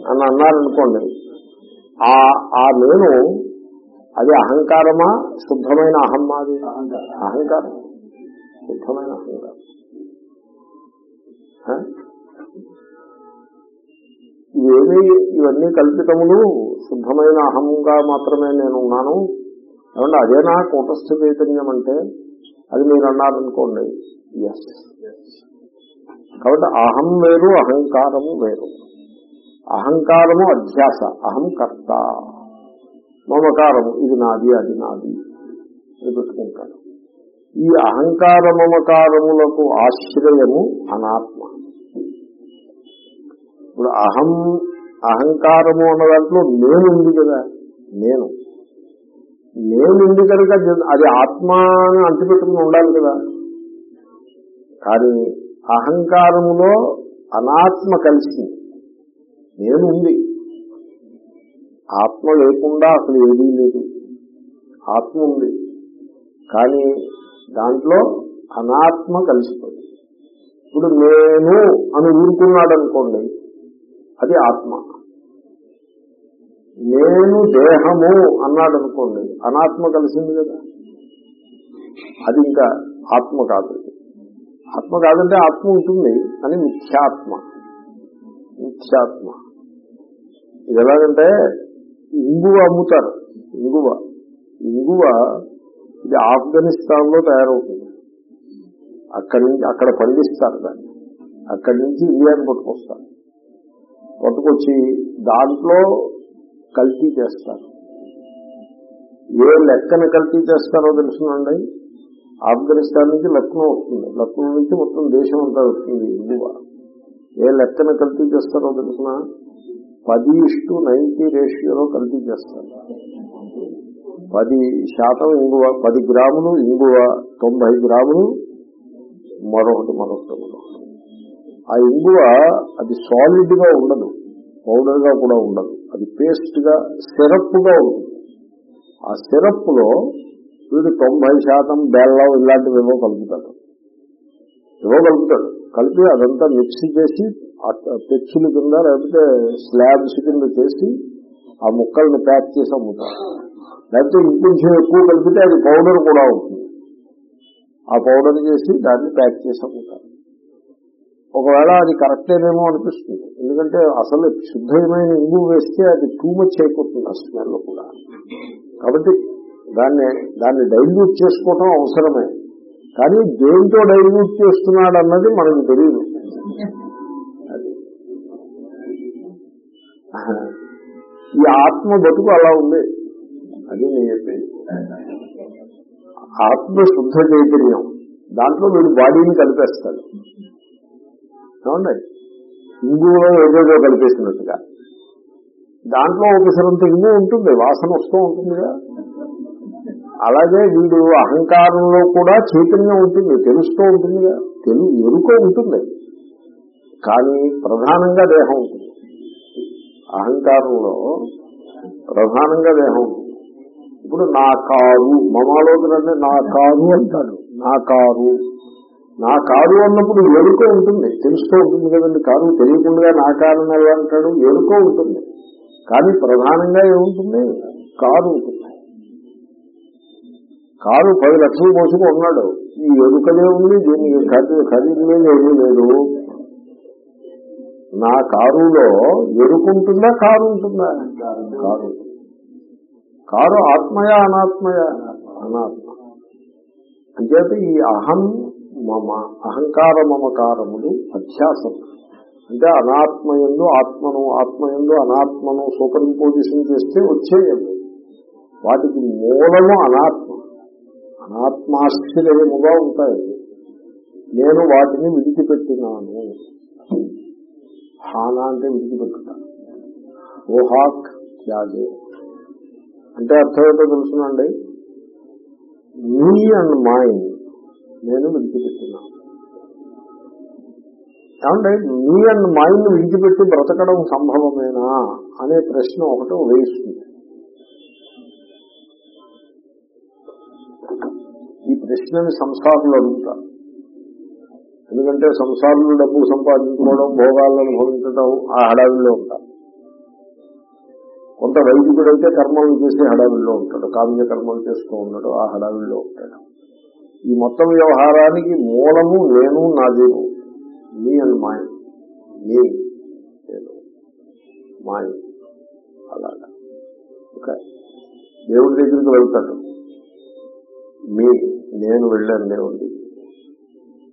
అని అన్నారనుకోండి ఆ ఆ నేను అది అహంకారమా? శుద్ధమైన అహమ్మా అది? అహంకారం. శుద్ధమైన అహంకారం. ఇవేమీ ఇవన్నీ కల్పితములు. శుద్ధమైన అహంగా మాత్రమే నేను ఉన్నాను. ఏమంటే అదేనా కూటస్థ చైతన్యం అంటే అది మీరు అన్నారనుకోండి ఎస్ కాబట్టి అహం వేరు అహంకారము వేరు. అహంకారము అధ్యాస అహం కర్త. మమకారము ఇది నాది అది నాది. అని పెట్టుకుంటాడు ఈ అహంకార మమకారములకు ఆశ్రయము అనాత్మ. ఇప్పుడు అహం అహంకారము అన్న దాంట్లో నేను ఉంది కదా నేను. నేను ఉంది కనుక అది ఆత్మ అని అంటిపెట్టుకుని ఉండాలి కదా. కానీ అహంకారములో అనాత్మ కలిసింది నేను ఉంది. ఆత్మ లేకుండా అసలు ఏదీ లేదు. ఆత్మ ఉంది. కానీ దాంట్లో అనాత్మ కలిసిపోయింది. ఇప్పుడు నేను అని ఊరుకున్నాడు అనుకోండి అది ఆత్మ. నేను దేహము అన్నాడు అనుకోండి అనాత్మ కలిసింది కదా. అది ఇంకా ఆత్మ కాదు. ఆత్మ కాదంటే ఆత్మ ఉంటుంది అని మిథ్యాత్మ. మిథ్యాత్మ. ఇది ఎలాగంటే ఇంగువ అమ్ముతారు ఇంగువ. ఇంగువ ఇది ఆఫ్ఘనిస్తాన్లో తయారవుతుంది. అక్కడి నుంచి అక్కడ పండిస్తారు దాన్ని. అక్కడి నుంచి ఇండియాని పట్టుకొస్తారు. పట్టుకొచ్చి దాంట్లో కల్తీ చేస్తారు. ఏ లెక్కన కల్తీ చేస్తారో తెలుసునండి? ఆఫ్ఘనిస్తాన్ నుంచి లక్నో వస్తుంది. లక్నో నుంచి మొత్తం దేశం అంతా వస్తుంది ఇంగువ ఏ లెక్కన కల్తీ చేస్తారో తెలుసిన? పది ఇష్టు నైన్టీ రేషియోలో కల్తీ చేస్తారు. పది శాతం ఇంగువ పది గ్రాములు ఇంగువ తొంభై గ్రాములు మరొకటి మరొకటి మరొకటి. ఆ ఇంగువ అది సాలిడ్గా ఉండదు. పౌడర్గా కూడా ఉండదు. అది పేస్ట్గా సిరప్గా ఉంటుంది ఆ సిరప్లో వీడు తొంభై శాతం బెల్లం ఇలాంటివి ఏవో కలుపుతాడు. ఏవో కలుపుతాడు. కలిపి అదంతా మిక్స్ చేసి ఆ పెచ్చుల కింద లేకపోతే స్లాబ్స్ కింద చేసి ఆ ముక్కల్ని ప్యాక్ చేసి అమ్ముతాడు. లేకపోతే ఇంకొంచెం ఎక్కువ కలిపితే అది పౌడర్ కూడా అవుతుంది. ఆ పౌడర్ చేసి దాన్ని ప్యాక్ చేసి అమ్ముతారు ఒకవేళ అది కరెక్టేనేమో అనిపిస్తుంది. ఎందుకంటే అసలు శుద్ధమైన ఇంగు వేస్తే అది టూ మచ్ అయిపోతుంది ఆ స్మెల్ కూడా. కాబట్టి దాన్ని దాన్ని డైల్యూట్ చేసుకోవటం అవసరమే. కానీ దేంతో డైల్యూట్ చేస్తున్నాడు అన్నది మనకు తెలియదు. అది. ఈ ఆత్మ బతుకు అలా ఉంది. అది నేను చెప్పేది. ఆత్మ శుద్ధ చైతన్యం. దాంట్లో వీడు బాడీని కలిపేస్తాడు. చూడండి ఇంగువలో ఏదేదో కలిపేసినట్టుగా. దాంట్లో ఒకసారంత ఇంగు ఉంటుంది వాసన వస్తూ ఉంటుందిగా. అలాగే వీడు అహంకారంలో కూడా చైతన్యం ఉంటుంది తెలుస్తూ ఉంటుందిగా. తెలు ఎరుక ఉంటుంది. కానీ ప్రధానంగా దేహం ఉంటుంది. అహంకారంలో ప్రధానంగా దేహం ఉంటుంది. ఇప్పుడు నా కారు మమాలోకి నా కారు అంటాడు నా కారు. నా కారు అన్నప్పుడు ఎరుక ఉంటుంది. తెలుస్తూ ఉంటుంది కదండి కారు. తెలియకుండా నా కారు అని అంటాడు. ఎరుక ఉంటుంది. కానీ ప్రధానంగా ఏముంటుంది? కారు ఉంటుంది. కారు పది లక్షలు పోసుకు ఉన్నాడు. ఈ ఎరుకనే ఉంది. దీనికి ఖరీదు ఖరీదు మీద ఏమీ లేదు. నా కారులో ఎరుకుంటుందా కారు ఉంటుందా? కారు. కారు ఆత్మయ అనాత్మయ? అనాత్మ. అంచేత ఈ అహం మమ అహంకార మమకారములు అధ్యాసం అంటే అనాత్మయందు ఆత్మను ఆత్మయందు అనాత్మను సూపర్ ఇంపోజిషన్ చేస్తే వచ్చేయండి వాటికి మూలము అనాత్మ. అనాత్మాశ్చర్యముగా ఉంటాయి. నేను వాటిని విడిచిపెట్టినాను. హాన అంటే విడిచిపెట్టుతాను ఓహాక్ త్యాగే. అంటే అర్థం ఏంటో తెలుసునండి? మీ అండ్ మైండ్ నేను విడిచిపెట్టినాను ఏమంటే మీ అండ్ మైండ్ విడిచిపెట్టి బ్రతకడం సంభవమేనా అనే ప్రశ్న ఒకటి వేస్తుంది. ఈ ప్రశ్నని సంసారంలో అడుగుతారు. ఎందుకంటే సంసారులు డబ్బు సంపాదించుకోవడం భోగాలను అనుభవించడం ఆ హడావిల్లో ఉంటారు. కొంత వైదికుడైతే కర్మలు చేసి హడావిల్లో ఉంటాడు కామ్య కర్మలు చేస్తూ ఉన్నాడు ఆ హడావిల్లో ఉంటాడు. ఈ మొత్తం వ్యవహారానికి మూలము నేను నాది మీ అండ్ మైండ్ మీ. నేను మైండ్ అలాగా. ఓకే. దేవుడి దగ్గరికి వెళ్తాడు. మీ. నేను వెళ్ళాను దేవుడి దగ్గరికి.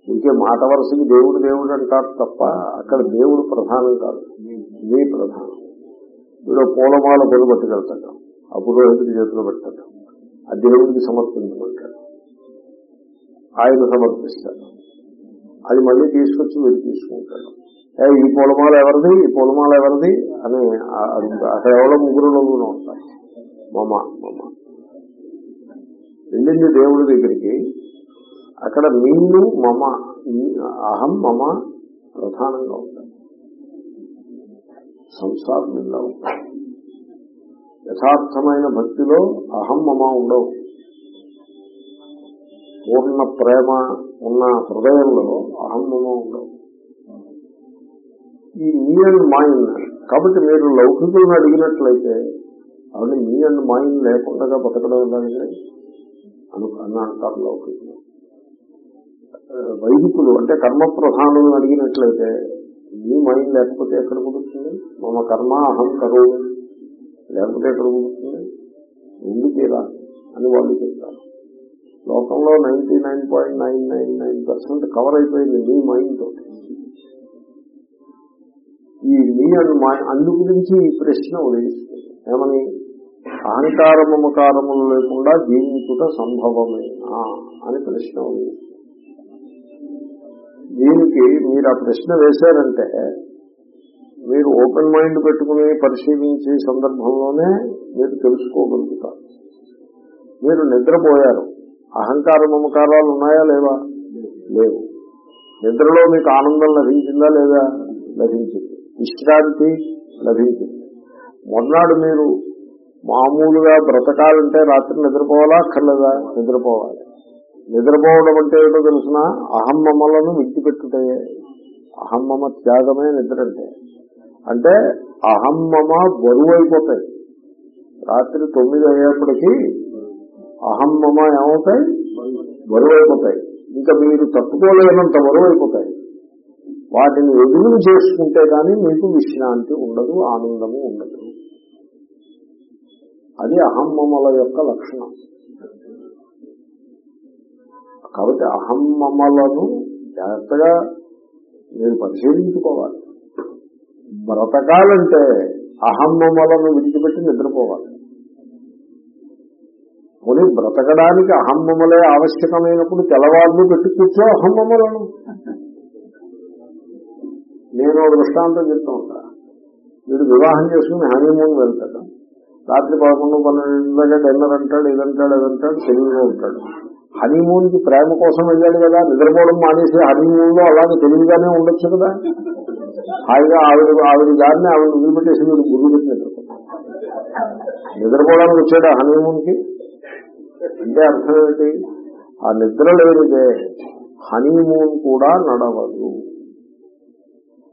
ఇంకే మాట వరుసకి దేవుడు దేవుడు అంటారు తప్ప అక్కడ దేవుడు ప్రధానం కాదు. మీ. ప్రధానం. వీడు పూలమాల పొడి పట్టుకెళ్తాడు. ఆ పురోహితుడి చేతిలో పెట్టాడు. ఆ దేవుడికి సమర్పించమంటాడు. ఆయన సమర్పిస్తాడు అది మళ్ళీ తీసుకొచ్చి వీడు తీసుకుంటాడు ఏ ఈ పూలమాల ఎవరిది? ఈ పూలమాల ఎవరిది? అని అక్కడ ఎవరో ముగ్గురు నలుగురు ఉంటారు. మమ మమ. వెళ్ళింది దేవుడి దగ్గరికి అక్కడ నిన్ను మమ అహం మమ ప్రధానంగా ఉంటాయి సంసారంగా ఉంటాయి యథార్థమైన భక్తిలో అహం మమ ఉండవు. పూర్ణ ప్రేమ ఉన్న హృదయంలో అహం మమ ఉండవు. ఈ మీ అండ్ మైండ్ కాబట్టి మీరు లౌకికులను అడిగినట్లయితే అవును మీ అండ్ మైండ్ లేకుండా బతకడం ఎలాగే అను అని అంటారు లౌకికులు. వైదికులు అంటే కర్మ ప్రధానులను అడిగినట్లయితే మీ మైండ్ లేకపోతే ఎక్కడ కుదురుతుంది? మమ కర్మ అహం కరువు లేకపోతే ఎక్కడ కుదురుతుంది? ఎందుకు ఇలా? అని వాళ్ళు చెప్తారు. లోకంలో ninety nine point nine nine nine percent cover అయిపోయింది మీ మైండ్. తోటి ఈ మీ అండ్ మై అందు గురించి ఈ ప్రశ్న ఉదయిస్తుంది. ఏమని? అహంకార మమకారములు లేకుండా జీవించుట సంభవమేనా అని ప్రశ్న ఉదయిస్తుంది. దీనికి మీరు ఆ ప్రశ్న వేశారంటే మీరు ఓపెన్ మైండ్ పెట్టుకుని పరిశీలించే సందర్భంలోనే మీరు తెలుసుకోగలుగుతారు. మీరు నిద్రపోయారు. అహంకార మమకారాలు ఉన్నాయా లేవా? లేవు. నిద్రలో మీకు ఆనందం లభించిందా లేదా? లభించింది. విశ్రాంతి లభించింది. మొన్ననాడు మీరు మామూలుగా బ్రతకాలంటే రాత్రి నిద్రపోవాలా? అక్కర్లేదా? నిద్రపోవాలి. నిద్రపోవడం అంటే ఏదో తెలిసిన? అహమ్మమ్మలను విడిచిపెట్టుటే. అహమ్మమ త్యాగమే నిద్ర అంటే. అంటే అహమ్మమ బరువు అయిపోతాయి రాత్రి తొమ్మిది అయ్యేప్పటికీ అహమ్మమ ఏమవుతాయి? బరువు అయిపోతాయి ఇంకా మీరు తట్టుకోలేనంత బరువు అయిపోతాయి వాటిని ఎదురు చేసుకుంటే కానీ మీకు విశ్రాంతి ఉండదు ఆనందము ఉండదు. అది అహమ్మమల యొక్క లక్షణం. కాబట్టి అహమ్మమలను జాగ్రత్తగా మీరు పరిశీలించుకోవాలి. బ్రతకాలంటే అహమ్మమలను విడిచిపెట్టి నిద్రపోవాలి. పోనీ బ్రతకడానికి అహమ్మమలే ఆవశ్యకమైనప్పుడు తెల్లవాళ్ళు పెట్టి కూర్చో అహమ్మమలను నేను దృష్టాంతం చెప్తూ ఉంటా. వీడు వివాహం చేసుకుని హనీమూన్ వెళ్తాడు. రాత్రి పదకొండు పన్నెండు దగ్గర డిన్నర్ అంటాడు ఇదంటాడు ఇదంటాడు తెలివిగా ఉంటాడు హనీమూన్కి ప్రేమ కోసం వెళ్ళాడు కదా నిద్రపోవడం మానేసి హనీమూన్లో అలాగే తెలివిగానే ఉండొచ్చు కదా. హాయిగా ఆవిడ ఆవిడ గారిని ఆవిడ వదిలిపెట్టేసి మీరు గురువు పెట్టి నిద్రపోతాడు. నిద్రపోవడానికి వచ్చాడు హనీమూన్కి అంటే అర్థం ఏమిటి ఆ నిద్ర లేనిదే హనీమూన్ కూడా నడవదు.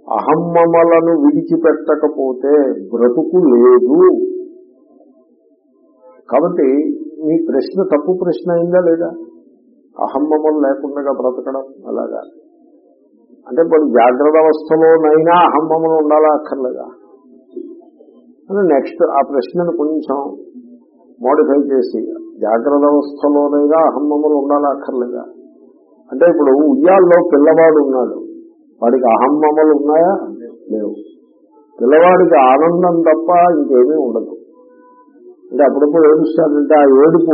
అహమ్మమలను విడిచిపెట్టకపోతే బ్రతుకు లేదు. కాబట్టి మీ ప్రశ్న తప్పు ప్రశ్న అయిందా లేదా? అహమ్మమలు లేకుండా బ్రతకడం అలాగా? అంటే ఇప్పుడు జాగ్రత్త అవస్థలోనైనా అహమ్మములు ఉండాలా అక్కర్లేదా? అని నెక్స్ట్ ఆ ప్రశ్నను కొంచెం మోడిఫై చేసి జాగ్రత్త అవస్థలోనైనా అహమ్మములు ఉండాలక్కర్లేదా అంటే ఇప్పుడు ఉయ్యాల్లో పిల్లవాడు ఉన్నాడు. వాడికి అహమ్మములు ఉన్నాయా? లేవు. పిల్లవాడికి ఆనందం తప్ప ఇంకేమీ ఉండదు. అంటే అప్పుడప్పుడు ఏడుస్తాడంటే ఆ ఏడుపు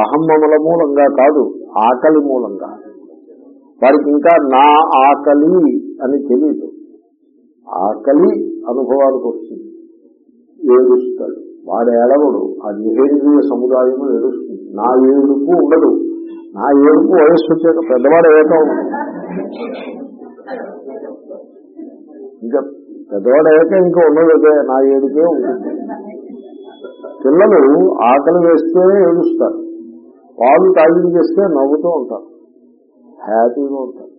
అహమ్మముల మూలంగా కాదు ఆకలి మూలంగా. వాడికి ఇంకా నా ఆకలి అని తెలియదు ఆకలి అనుభవానికి వస్తుంది. ఏడుస్తాడు. వాడు ఏడవడు. ఆ నిహేంద్రియ సముదాయం ఏడుస్తుంది. నా ఏడుపు ఉండదు. నా ఏడుపు వయస్సు వచ్చాక పెద్దవాడు ఏదో ఇంకా పెద్దవాడు అయ్యాక ఇంకా ఉండలేదే నా ఏడుపే ఉంటుంది పిల్లలు ఆకలి వేస్తేనే ఏడుస్తారు. పాలు తాగించేస్తే నవ్వుతూ ఉంటారు. హ్యాపీగా ఉంటారు.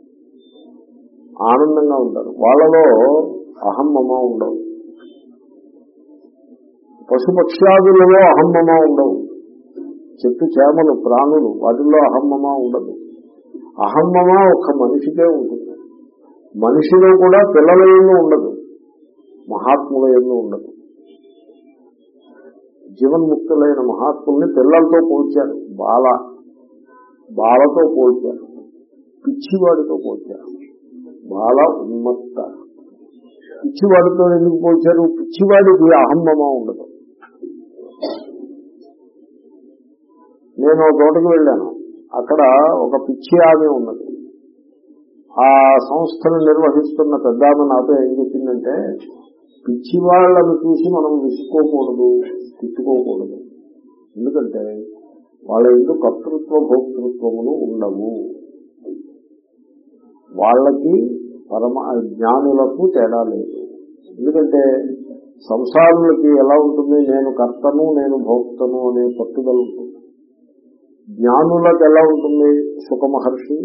ఆనందంగా ఉంటారు. వాళ్ళలో అహం అహమ్మమ ఉండవు పశుపక్ష్యాదులలో అహమ్మమ ఉండవు. చెట్టు చేమలు ప్రాణులు వాటిల్లో అహమ్మమ ఉండదు. అహమ్మమ ఒక మనిషికే ఉంటుంది. మనిషిలో కూడా పిల్లల ఎన్నో ఉండదు మహాత్ముల ఎన్నో ఉండదు. జీవన్ముక్తులైన మహాత్ముల్ని పిల్లలతో పోల్చారు బాల బాలతో పోల్చారు పిచ్చివాడితో పోల్చారు. బాల ఉన్మత్త. పిచ్చివాడితో ఎందుకు పోల్చారు? పిచ్చివాడికి అహమ్మమ ఉండదు. నేను ఒక వెళ్ళాను. అక్కడ ఒక పిచ్చి ఆమె ఉన్నది. ఆ సంస్థను నిర్వహిస్తున్న పెద్ద ఆమె నాతో ఏం చెప్పిందంటే పిచ్చి వాళ్ళను చూసి మనం విసుకోకూడదు తిట్టుకోకూడదు. ఎందుకంటే వాళ్ళ ఇంట్లో కర్తృత్వ భోక్తృత్వములు ఉండవు. వాళ్ళకి పరమ జ్ఞానులకు తేడా లేదు. ఎందుకంటే సంసారులకి ఎలా ఉంటుంది? నేను కర్తను నేను భోక్తను అనే పట్టుదల ఉంటుంది. జ్ఞానులకు ఎలా ఉంటుంది సుఖమహర్షి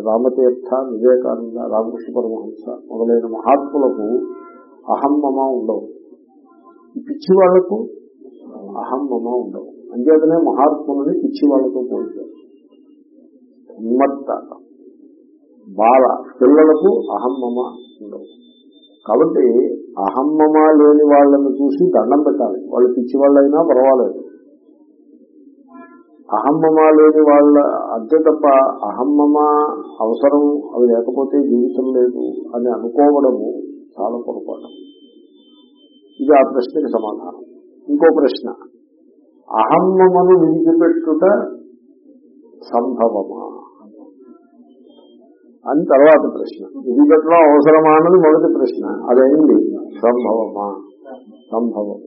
రామతీర్థ వివేకానంద రామకృష్ణ పరమహంస మొదలైన మహాత్ములకు అహమ్మమ ఉండవు. ఈ పిచ్చి వాళ్ళకు అహమ్మమ ఉండవు. అంచేతనే మహాత్ములని పిచ్చి వాళ్ళతో పోల్చారు. ఉన్మత్త బాల పిల్లలకు అహమ్మమ ఉండవు. కాబట్టి అహమ్మమ లేని వాళ్ళని చూసి దండం పెట్టాలి. వాళ్ళు పిచ్చి వాళ్ళైనా పర్వాలేదు. అహమ్మమ లేని వాళ్ళ అంతే తప్ప అహమ్మమ అవసరం అవి లేకపోతే జీవితం లేదు అని అనుకోవడము చాలా పొరపాటు. ఇది ఆ ప్రశ్నకి సమాధానం. ఇంకో ప్రశ్న. అహమ్మమను విడిచిపెట్టుట సంభవమా? అని తర్వాత ప్రశ్న. విడిచిపెట్టడం అవసరమా అన్నది మొదటి ప్రశ్న. అదేంటి? సంభవమా? సంభవం.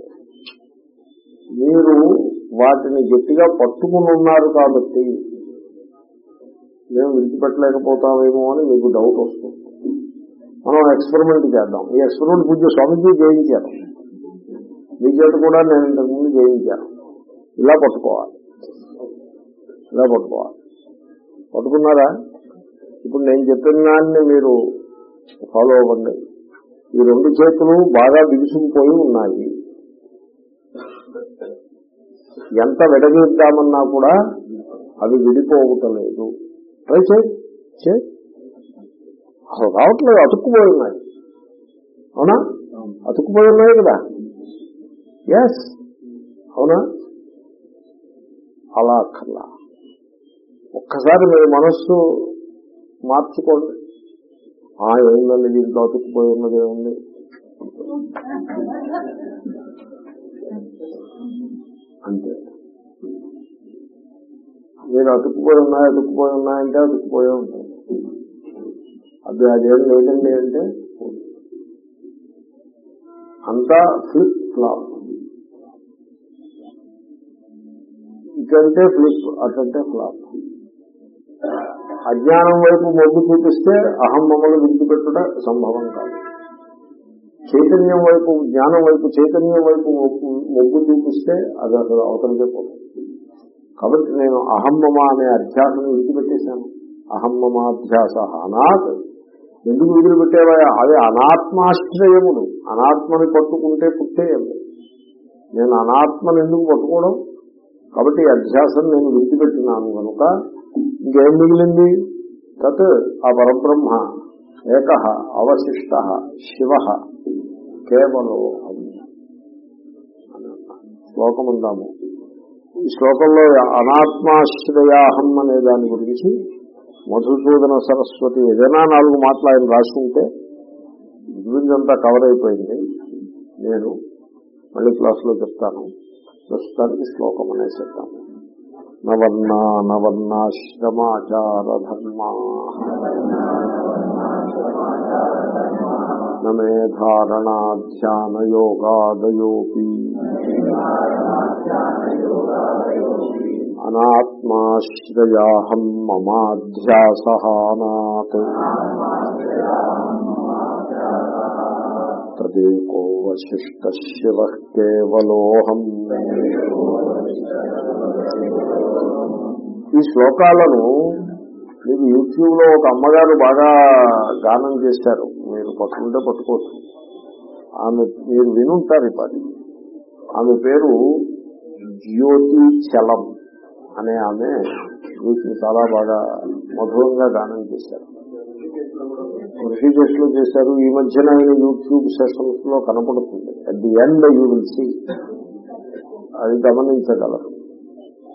మీరు వాటిని గట్టిగా పట్టుకుని ఉన్నారు కాబట్టి మేము విడిచిపెట్టలేకపోతామేమో అని మీకు డౌట్ వస్తుంది. మనం ఎక్స్పెరిమెంట్ చేద్దాం. ఈ ఎక్స్పెరిమెంట్ పూజ స్వామిజీ చేయించారు మీ చేత కూడా నేను ఇంతకుముందు చేయించాను ఇలా పట్టుకోవాలి. ఇలా పట్టుకోవాలి. పట్టుకున్నారా? ఇప్పుడు నేను చెప్పిన దాన్ని మీరు ఫాలో అవ్వండి. ఈ రెండు చేతులు బాగా బిగుసుకుపోయి ఉన్నాయి. ఎంత విడదీద్దామన్నా కూడా అవి విడిపోవటలేదు. ట్రై చేయి అసలు రావట్లేదు అతుక్కుపోయి ఉన్నాయి. అవునా? అతుక్కుపోయి ఉన్నాయి కదా? ఎస్ అవునా? అలా అక్కర్లా. ఒక్కసారి మీ మనస్సు మార్చుకోండి. ఆ ఏందండి దీంట్లో అతుక్కుపోయి ఉన్నది అంతే. మీరు అతుక్కుపోయి ఉన్నాయి అతుక్కుపోయి ఉన్నాయంటే అతుక్కుపోయి ఉంటాయి అది అదేం లేదండి అంటే అంతా ఫ్లిప్ ఫ్లాప్ ఇటంటే ఫ్లిప్ అటంటే ఫ్లాప్ అజ్ఞానం వైపు మొగ్గు చూపిస్తే అహం మమ్మల్ని విడిచిపెట్టుట సంభవం కాదు. చైతన్యం వైపు జ్ఞానం వైపు చైతన్యం వైపు మొగ్గు చూపిస్తే అది అసలు అవతలకే పోతుంది. కాబట్టి నేను అహమ్మమ అనే అధ్యాసం విడిచిపెట్టేశాను. అహమ్మమాధ్యాస అనాథ్ ఎందుకు విడిచిపెట్టేవా అవి అనాత్మాశ్రయములు. అనాత్మని పట్టుకుంటే పుట్టేయండి నేను అనాత్మను ఎందుకు పట్టుకోవడం కాబట్టి అధ్యాసం నేను విడిచిపెట్టినాను కనుక ఇంకేం మిగిలింది? తత్ ఆ పరబ్రహ్మ ఏక అవశిష్ట శివ కేవలం శ్లోకం ఉందాము ఈ శ్లోకంలో అనాత్మాశ్రయాహం అనే దాని గురించి మధుసూదన సరస్వతి ఏదైనా నాలుగు మాటలు ఆయన రాసుకుంటే గురించంతా కవర్ అయిపోయింది. నేను మళ్ళీ క్లాసులో చెప్తాను. ప్రస్తుతానికి శ్లోకం అనేసేద్దాము నవర్ణా నవర్ణాశ్రమాచార ధర్మా నమే ధారణా ధ్యాన యోగాదయోపి అనాత్మాశ్రయాహం మమాధ్యాసహానాత్ తదేకో వశిష్ట శివ కేవలోహం ఈ శ్లోకాలను మీరు యూట్యూబ్లో ఒక అమ్మగారు బాగా గానం చేశారు. మీరు పట్టుకుంటే పట్టుకోవచ్చు. ఆమె మీరు వినుంటారు ఇప్పుడు ఆమె పేరు జ్యోతి చలం అనే ఆమె వీటిని చాలా బాగా మధురంగా గానం చేశారు. కృషి లో చేశారు. ఈ మధ్యన ఆయన యూట్యూబ్ సెషన్స్లో కనపడుతుంది. At the end you will see అది గమనించగలరు.